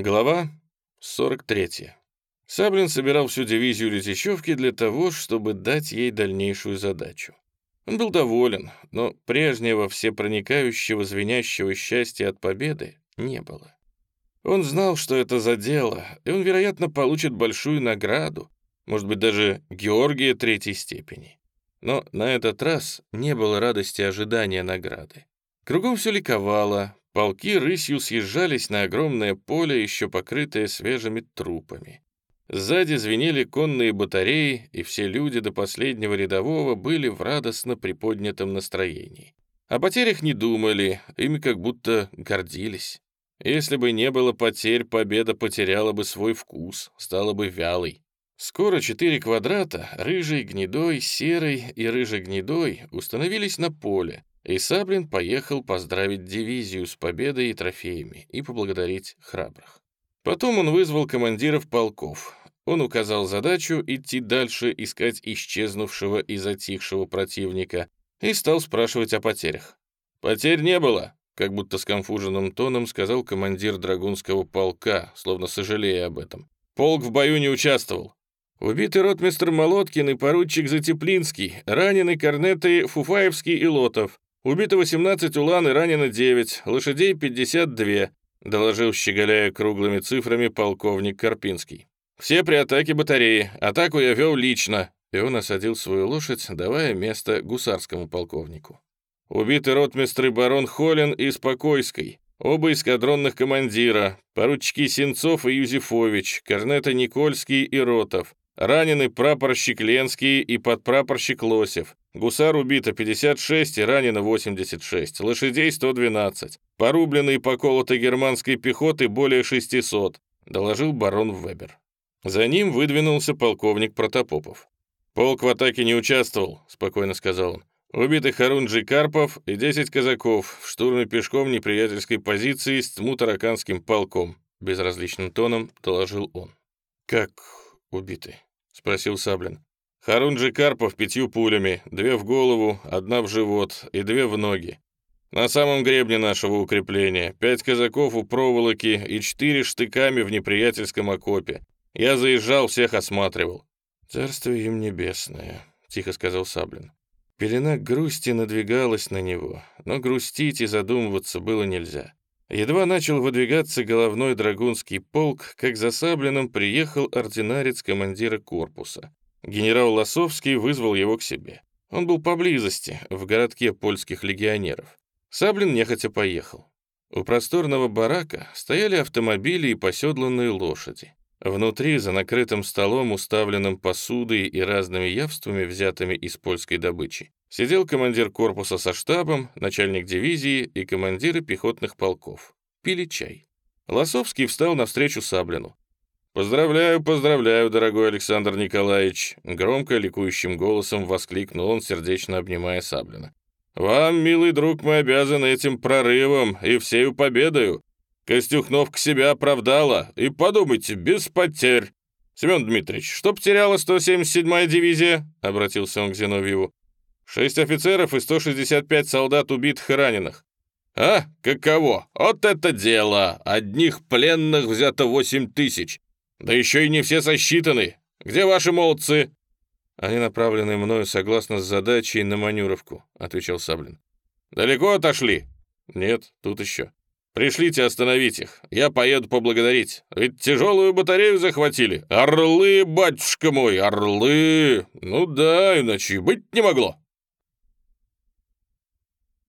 Глава 43. Саблин собирал всю дивизию Летищевки для того, чтобы дать ей дальнейшую задачу. Он был доволен, но прежнего всепроникающего звенящего счастья от победы не было. Он знал, что это за дело, и он, вероятно, получит большую награду, может быть, даже Георгия третьей степени. Но на этот раз не было радости ожидания награды. Кругом все ликовало, Полки рысью съезжались на огромное поле, еще покрытое свежими трупами. Сзади звенели конные батареи, и все люди до последнего рядового были в радостно приподнятом настроении. О потерях не думали, ими как будто гордились. Если бы не было потерь, победа потеряла бы свой вкус, стала бы вялой. Скоро четыре квадрата, рыжий, гнедой, серый и рыжий-гнедой, установились на поле, и Саблин поехал поздравить дивизию с победой и трофеями и поблагодарить храбрых. Потом он вызвал командиров полков. Он указал задачу идти дальше, искать исчезнувшего и затихшего противника, и стал спрашивать о потерях. «Потерь не было», — как будто сконфуженным тоном сказал командир драгунского полка, словно сожалея об этом. «Полк в бою не участвовал. Убиты ротмистр Молоткин и поручик Затеплинский, ранены корнеты Фуфаевский и Лотов. Убито 18 улан и ранено 9, лошадей 52, доложил, щеголяя круглыми цифрами полковник Карпинский. Все при атаке батареи, атаку я вел лично, и он осадил свою лошадь, давая место гусарскому полковнику. Убиты ротмистры барон Холин и Спокойской, оба эскадронных командира, поручики Сенцов и Юзефович, корнеты Никольский и Ротов, ранены прапорщик Ленский и подпрапорщик Лосев, Гусар убито 56 и ранено 86, лошадей 112, порублены и поколоты германской пехоты более 600, доложил барон Вебер. За ним выдвинулся полковник Протопопов. «Полк в атаке не участвовал», — спокойно сказал он. «Убиты Харунджи Карпов и 10 казаков в штурме пешком неприятельской позиции с Тмутараканским полком», — безразличным тоном доложил он. «Как убиты?» — спросил Саблин. Харунджи Карпов пятью пулями, две в голову, одна в живот и две в ноги. На самом гребне нашего укрепления пять казаков у проволоки и четыре штыками в неприятельском окопе. Я заезжал, всех осматривал. «Царствие им небесное», — тихо сказал Саблин. Пелена грусти надвигалась на него, но грустить и задумываться было нельзя. Едва начал выдвигаться головной драгунский полк, как за Саблиным приехал ординарец командира корпуса. Генерал Лосовский вызвал его к себе. Он был поблизости, в городке польских легионеров. Саблин нехотя поехал. У просторного барака стояли автомобили и поседланные лошади. Внутри, за накрытым столом, уставленным посудой и разными явствами, взятыми из польской добычи, сидел командир корпуса со штабом, начальник дивизии и командиры пехотных полков. Пили чай. Лосовский встал навстречу Саблину. «Поздравляю, поздравляю, дорогой Александр Николаевич!» Громко, ликующим голосом воскликнул он, сердечно обнимая Саблина. «Вам, милый друг, мы обязаны этим прорывом и всею победою. Костюхновка себя оправдала, и подумайте, без потерь. Семен Дмитриевич, что потеряла 177-я дивизия?» — обратился он к Зиновьеву. «Шесть офицеров и 165 солдат убитых и раненых. «А, каково? Вот это дело! Одних пленных взято восемь тысяч. Да еще и не все сосчитаны. Где ваши молодцы?» «Они направлены мною согласно с задачей на Манюровку», — отвечал Саблин. «Далеко отошли?» «Нет, тут еще». «Пришлите остановить их. Я поеду поблагодарить. Ведь тяжелую батарею захватили. Орлы, батюшка мой, орлы! Ну да, иначе быть не могло».